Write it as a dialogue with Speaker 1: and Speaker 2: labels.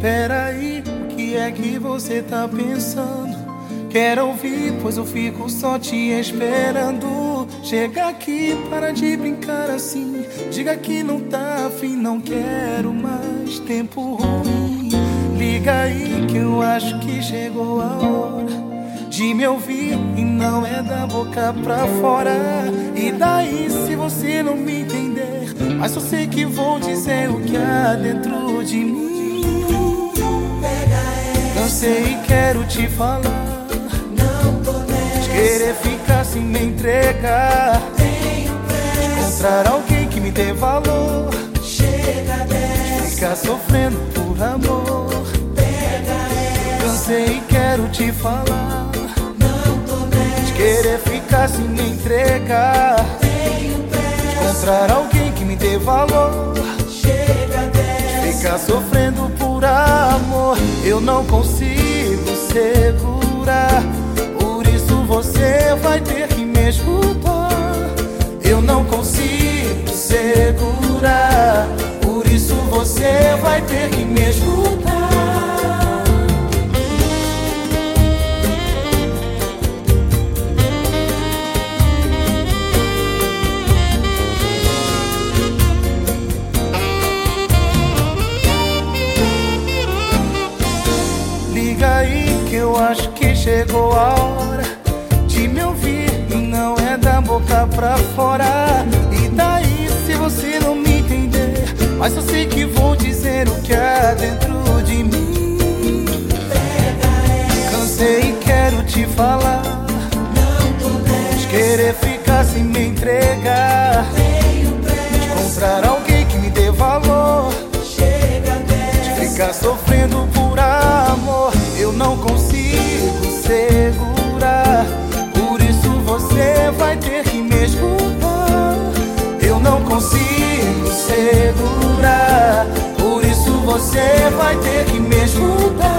Speaker 1: Peraí, o que é que você tá pensando? Quero ouvir, pois eu fico só te esperando. Chega aqui, para de brincar assim. Diga que não tá afim, não quero mais tempo ruim. Liga aí que eu acho que chegou a hora de me ouvir e não é da boca pra fora. E daí se você não me entender, mas eu sei que vou dizer o que há dentro de mim. Cansei e quero te falar.
Speaker 2: Não tô nessa.
Speaker 1: Querer ficar sem me entregar.
Speaker 2: Tenho pressa.
Speaker 1: Encontrar alguém que me dê valor.
Speaker 2: Chega dessa.
Speaker 1: Ficar sofrendo por amor.
Speaker 2: Pega essa.
Speaker 1: Cansei e quero te falar.
Speaker 2: Não tô nessa.
Speaker 1: Querer ficar sem me entregar.
Speaker 2: Tenho pressa.
Speaker 1: Encontrar alguém por amor. Eu não consigo segurar. Por isso você vai ter que me escutar. Eu não consigo segurar. Por isso você vai ter que me escutar. Liga aí que eu acho que chegou a hora de me ouvir e não é da boca pra fora. E daí se você não me entender, mas eu sei que vou dizer o que há dentro de mim. Cansei e quero te falar. Escutar. Eu não consigo segurar. Por isso você vai ter que me escutar.